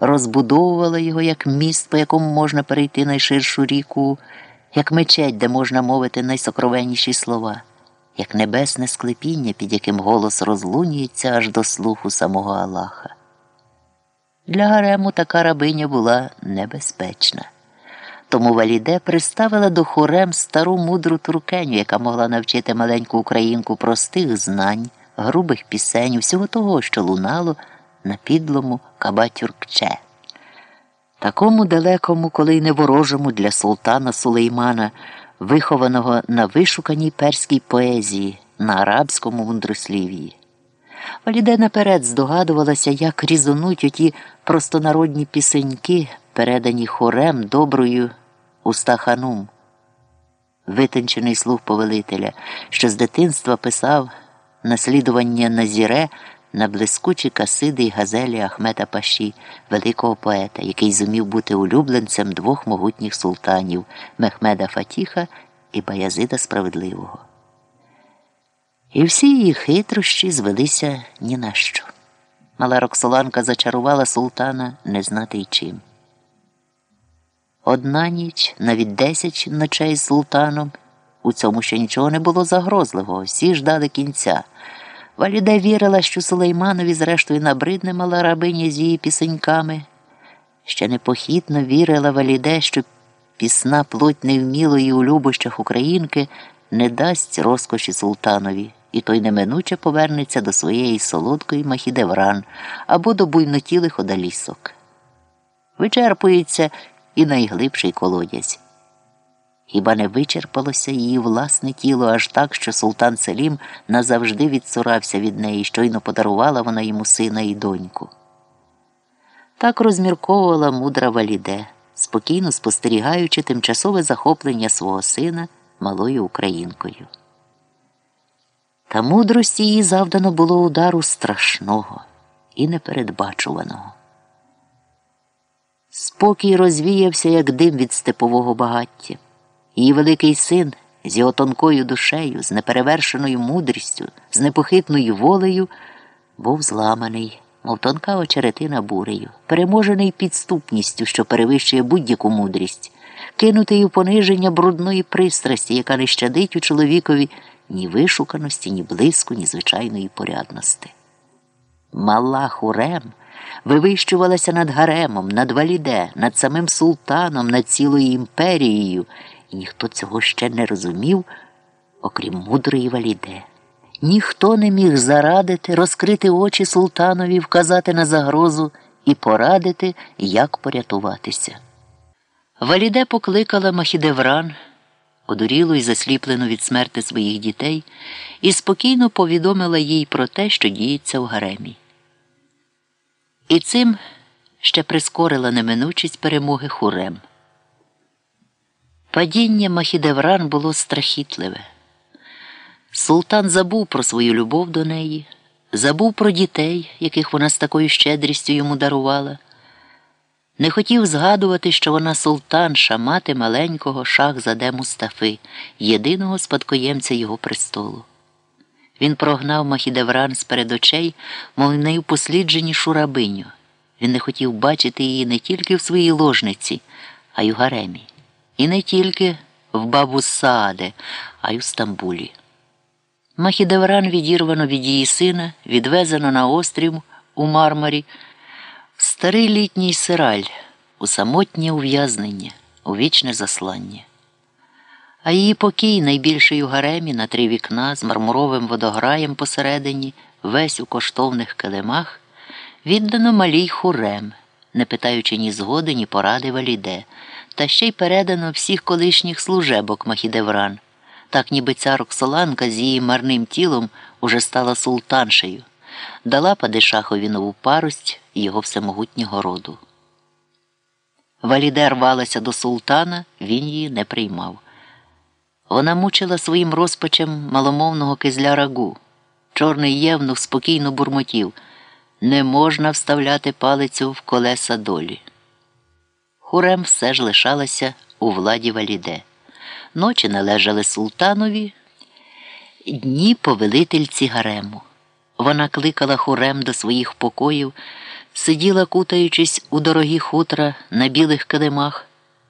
розбудовувала його як міст, по якому можна перейти найширшу ріку, як мечеть, де можна мовити найсокровенніші слова, як небесне склепіння, під яким голос розлунюється аж до слуху самого Аллаха. Для гарему така рабиня була небезпечна. Тому Валіде приставила до хорем стару мудру туркеню, яка могла навчити маленьку українку простих знань, грубих пісень, всього того, що лунало на підлому кабатюркче. Такому далекому, коли й не ворожому для султана Сулеймана, вихованого на вишуканій перській поезії, на арабському мудрослів'ї. Валіде наперед здогадувалася, як різонуть оті простонародні пісеньки, передані хорем доброю Устаханум, витончений слух повелителя, що з дитинства писав наслідування Назіре на блискучі касиди й газелі Ахмета Паші, великого поета, який зумів бути улюбленцем двох могутніх султанів Мехмеда Фатіха і Баязида Справедливого. І всі її хитрощі звелися ні на що. Мала Роксоланка зачарувала султана не знати й чим. Одна ніч, навіть десять ночей з султаном, у цьому ще нічого не було загрозливого, всі ждали кінця. Валіде вірила, що Сулейманові, зрештою, набридне мала рабиня з її пісеньками. Ще непохитно вірила Валіде, що пісна плоть невмілої у любощах українки не дасть розкоші султанові, і той неминуче повернеться до своєї солодкої махідевран або до буйнотілих одалісок. Вичерпується і найглибший колодязь. Хіба не вичерпалося її власне тіло аж так, що султан Селім назавжди відсурався від неї, щойно подарувала вона йому сина і доньку. Так розмірковувала мудра Валіде, спокійно спостерігаючи тимчасове захоплення свого сина малою українкою. Та мудрості її завдано було удару страшного і непередбачуваного. Спокій розвіявся, як дим від степового багаття. Її великий син з його тонкою душею, з неперевершеною мудрістю, з непохитною волею, був зламаний, мов тонка очеретина бурею, переможений підступністю, що перевищує будь-яку мудрість, кинутий у пониження брудної пристрасті, яка не щадить у чоловікові ні вишуканості, ні блиску, ні звичайної порядності. Мала хурем вивищувалася над гаремом, над валіде, над самим султаном, над цілою імперією, і ніхто цього ще не розумів, окрім мудрої валіде. Ніхто не міг зарадити, розкрити очі султанові, вказати на загрозу і порадити, як порятуватися. Валіде покликала Махідевран, одурілу і засліплену від смерти своїх дітей, і спокійно повідомила їй про те, що діється в гаремі. І цим ще прискорила неминучість перемоги хурем. Падіння Махідевран було страхітливе. Султан забув про свою любов до неї, забув про дітей, яких вона з такою щедрістю йому дарувала. Не хотів згадувати, що вона султанша, мати маленького шах заде Мустафи, єдиного спадкоємця його престолу. Він прогнав Махідевран з перед очей, мов найупослідженішу рабиню. Він не хотів бачити її не тільки в своїй ложниці, а й у гаремі. І не тільки в бабу Сааде, а й у Стамбулі. Махідевран відірвано від її сина, відвезено на острів у Мармарі, в старий літній сираль, у самотнє ув'язнення, у вічне заслання. А її покій найбільший у гаремі на три вікна з мармуровим водограєм посередині, весь у коштовних килимах, віддано малій хурем, не питаючи ні згоди, ні поради валіде, та ще й передано всіх колишніх служебок Махідевран. Так ніби ця Роксоланка з її марним тілом уже стала султаншею, дала падишахові нову парость його всемогутнього роду. Валіде рвалася до султана, він її не приймав. Вона мучила своїм розпачем маломовного кизля рагу. Чорний євнух спокійно бурмотів не можна вставляти палицю в колеса долі. Хурем все ж лишалася у владі валіде. Ночі належали султанові, дні повелительці гарему. Вона кликала хурем до своїх покоїв, сиділа, кутаючись у дорогі хутра на білих килимах,